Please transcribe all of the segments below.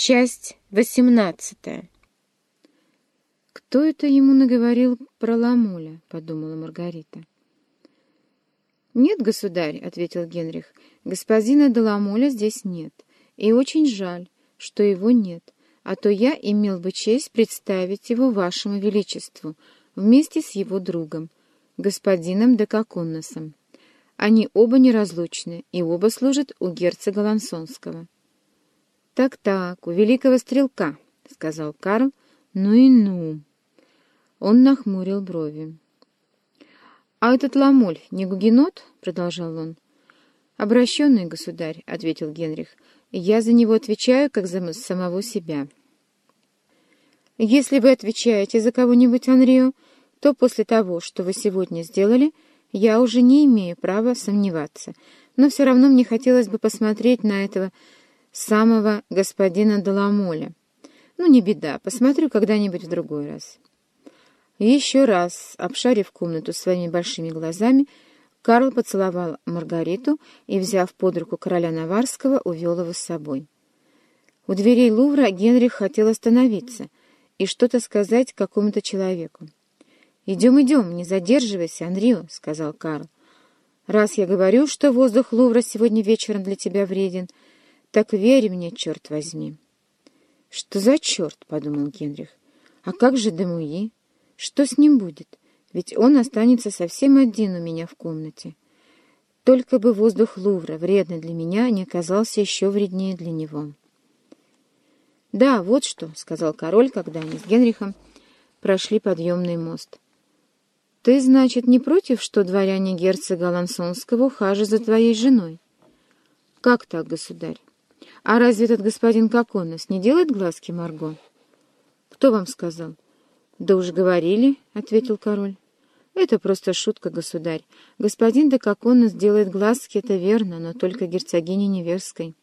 Часть восемнадцатая. «Кто это ему наговорил про Ламуля?» — подумала Маргарита. «Нет, государь», — ответил Генрих, — «господина Деламоля здесь нет, и очень жаль, что его нет, а то я имел бы честь представить его вашему величеству вместе с его другом, господином Декаконносом. Они оба неразлучны и оба служат у герцога Лансонского». «Так-так, у великого стрелка», — сказал Карл. «Ну и ну». Он нахмурил брови. «А этот Ламоль не гугенот?» — продолжал он. «Обращенный государь», — ответил Генрих. «Я за него отвечаю, как за самого себя». «Если вы отвечаете за кого-нибудь, Анрио, то после того, что вы сегодня сделали, я уже не имею права сомневаться. Но все равно мне хотелось бы посмотреть на этого самого господина Даламоля. Ну, не беда, посмотрю когда-нибудь в другой раз. Еще раз, обшарив комнату своими большими глазами, Карл поцеловал Маргариту и, взяв под руку короля Наварского, увел его с собой. У дверей Лувра Генрих хотел остановиться и что-то сказать какому-то человеку. «Идем, идем, не задерживайся, Анрио», — сказал Карл. «Раз я говорю, что воздух Лувра сегодня вечером для тебя вреден, так верь мне, черт возьми». «Что за черт?» — подумал Генрих. «А как же Демуи?» Что с ним будет? Ведь он останется совсем один у меня в комнате. Только бы воздух Лувра, вредный для меня, не оказался еще вреднее для него. «Да, вот что», — сказал король, когда они с Генрихом прошли подъемный мост. «Ты, значит, не против, что дворяне герцога Лансонского ухаживают за твоей женой?» «Как так, государь? А разве этот господин Коконос не делает глазки Марго?» «Кто вам сказал?» «Да уж говорили», — ответил король. «Это просто шутка, государь. Господин де Коконос делает глазки, это верно, но только герцогине Неверской».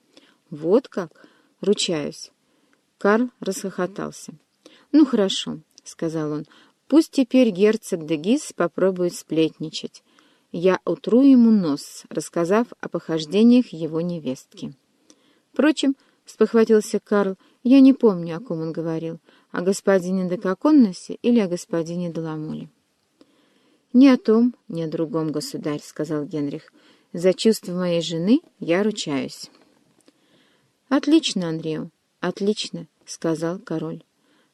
«Вот как? Ручаюсь». Карл расхохотался. «Ну, хорошо», — сказал он. «Пусть теперь герцог де Гис попробует сплетничать. Я утру ему нос, рассказав о похождениях его невестки». Впрочем, — спохватился Карл, — я не помню, о ком он говорил о господине Декаконносе или о господине Деламоле. «Ни о том, ни о другом, государь», — сказал Генрих. «За чувство моей жены я ручаюсь». «Отлично, Андрео, отлично», — сказал король.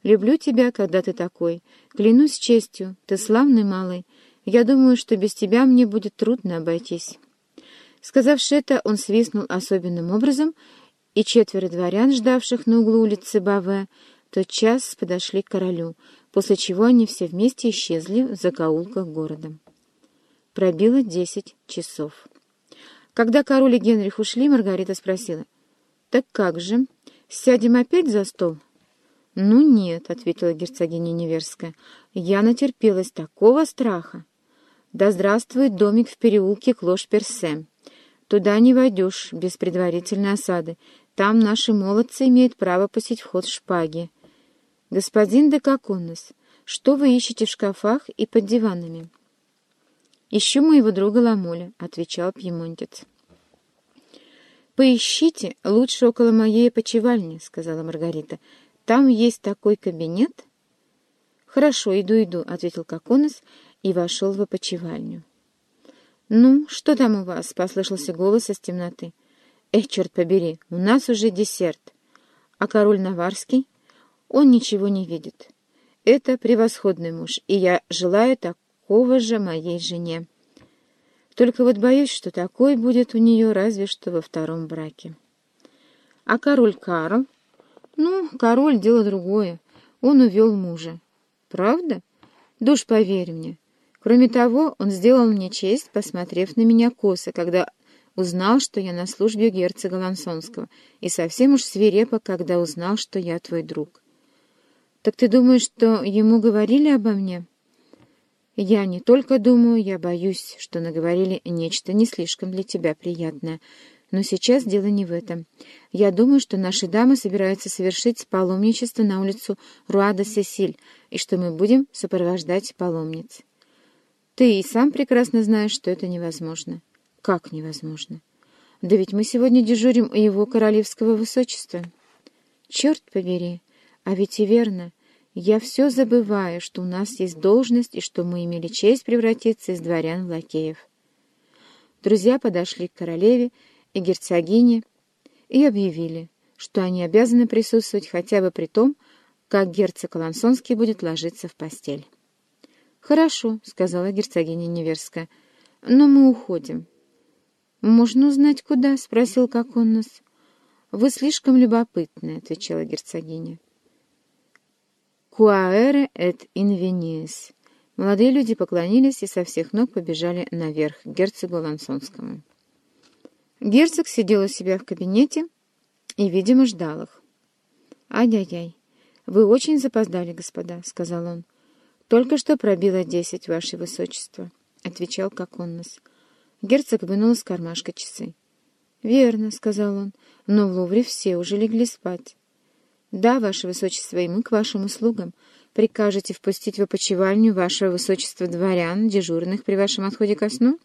«Люблю тебя, когда ты такой. Клянусь честью, ты славный малый. Я думаю, что без тебя мне будет трудно обойтись». Сказавши это, он свистнул особенным образом, и четверо дворян, ждавших на углу улицы Баве, тотчас подошли к королю, после чего они все вместе исчезли в закоулках города. Пробило десять часов. Когда король и Генрих ушли, Маргарита спросила, «Так как же? Сядем опять за стол?» «Ну нет», — ответила герцогиня Неверская, — «я натерпелась такого страха. Да здравствует домик в переулке Клош-Персе. Туда не войдешь без предварительной осады. Там наши молодцы имеют право посетить вход шпаги. «Господин де Коконос, что вы ищете в шкафах и под диванами?» «Ищу моего друга Ламоля», — отвечал пьемонтец. «Поищите лучше около моей опочивальни», — сказала Маргарита. «Там есть такой кабинет». «Хорошо, иду, иду», — ответил Коконос и вошел в опочивальню. «Ну, что там у вас?» — послышался голос из темноты. «Эх, черт побери, у нас уже десерт. А король Наварский?» Он ничего не видит. Это превосходный муж, и я желаю такого же моей жене. Только вот боюсь, что такой будет у нее разве что во втором браке. А король Карл? Ну, король — дело другое. Он увел мужа. Правда? Душ, поверь мне. Кроме того, он сделал мне честь, посмотрев на меня косо, когда узнал, что я на службе герцога Лансонского, и совсем уж свирепо, когда узнал, что я твой друг. «Так ты думаешь, что ему говорили обо мне?» «Я не только думаю, я боюсь, что наговорили нечто не слишком для тебя приятное. Но сейчас дело не в этом. Я думаю, что наши дамы собираются совершить паломничество на улицу Руада-Сесиль, и что мы будем сопровождать паломниц. Ты и сам прекрасно знаешь, что это невозможно». «Как невозможно?» «Да ведь мы сегодня дежурим у его королевского высочества». Черт побери, а ведь и верно. Я все забываю, что у нас есть должность и что мы имели честь превратиться из дворян в лакеев. Друзья подошли к королеве и герцогине и объявили, что они обязаны присутствовать хотя бы при том, как герцог Алансонский будет ложиться в постель. «Хорошо», — сказала герцогиня Неверская, — «но мы уходим». «Можно узнать, куда?» — спросил Коконнос. «Вы слишком любопытны», — отвечала герцогиня. «Куаэре эт инвениес». Молодые люди поклонились и со всех ног побежали наверх к герцогу Лансонскому. Герцог сидел у себя в кабинете и, видимо, ждал их. «Ай-яй-яй, вы очень запоздали, господа», — сказал он. «Только что пробило десять, ваше высочество», — отвечал Коконнос. Герцог вынул из кармашка часы. «Верно», — сказал он, — «но в Лувре все уже легли спать». «Да, ваше высочество, и мы к вашим услугам. Прикажете впустить в опочивальню вашего высочества дворян, дежурных при вашем отходе ко сну?»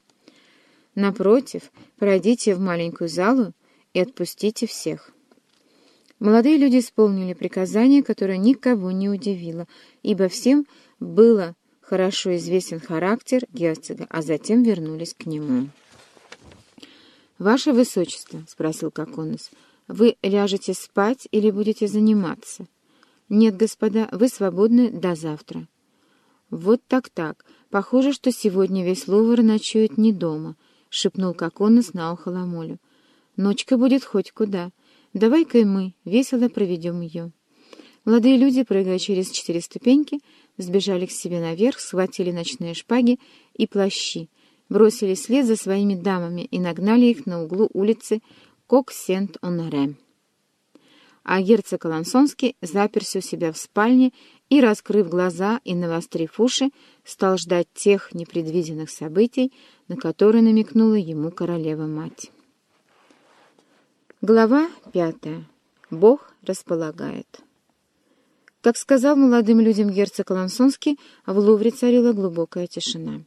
«Напротив, пройдите в маленькую залу и отпустите всех». Молодые люди исполнили приказание, которое никого не удивило, ибо всем было хорошо известен характер герцога, а затем вернулись к нему. «Ваше Высочество», — спросил Коконос, — «вы ляжете спать или будете заниматься?» «Нет, господа, вы свободны до завтра». «Вот так-так. Похоже, что сегодня весь Лувр ночует не дома», — шепнул Коконос на ухо Ламолю. «Ночка будет хоть куда. Давай-ка и мы весело проведем ее». Молодые люди, прыгая через четыре ступеньки, сбежали к себе наверх, схватили ночные шпаги и плащи, бросились вслед за своими дамами и нагнали их на углу улицы Кок-Сент-Оноре. А герцог Алансонский заперся у себя в спальне и, раскрыв глаза и навострив уши, стал ждать тех непредвиденных событий, на которые намекнула ему королева-мать. Глава пятая. Бог располагает. Как сказал молодым людям герцог Лансонский, в Лувре царила глубокая тишина.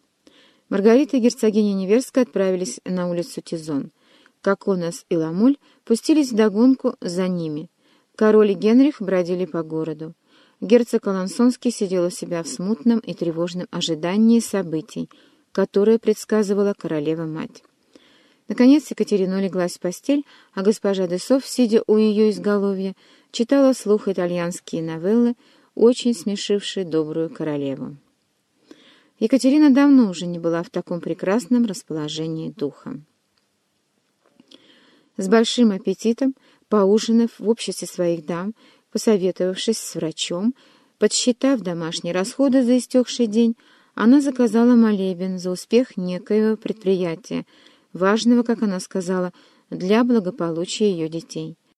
Маргарита и герцогиня Неверская отправились на улицу Тизон. Коконос и Ламуль пустились вдогонку за ними. Король и Генрих бродили по городу. Герцог Алансонский сидел у себя в смутном и тревожном ожидании событий, которые предсказывала королева-мать. Наконец Екатерина улеглась в постель, а госпожа Десов, сидя у ее изголовья, читала вслух итальянские новеллы, очень смешившие добрую королеву. Екатерина давно уже не была в таком прекрасном расположении духа. С большим аппетитом, поужинав в обществе своих дам, посоветовавшись с врачом, подсчитав домашние расходы за истекший день, она заказала молебен за успех некоего предприятия, важного, как она сказала, для благополучия ее детей —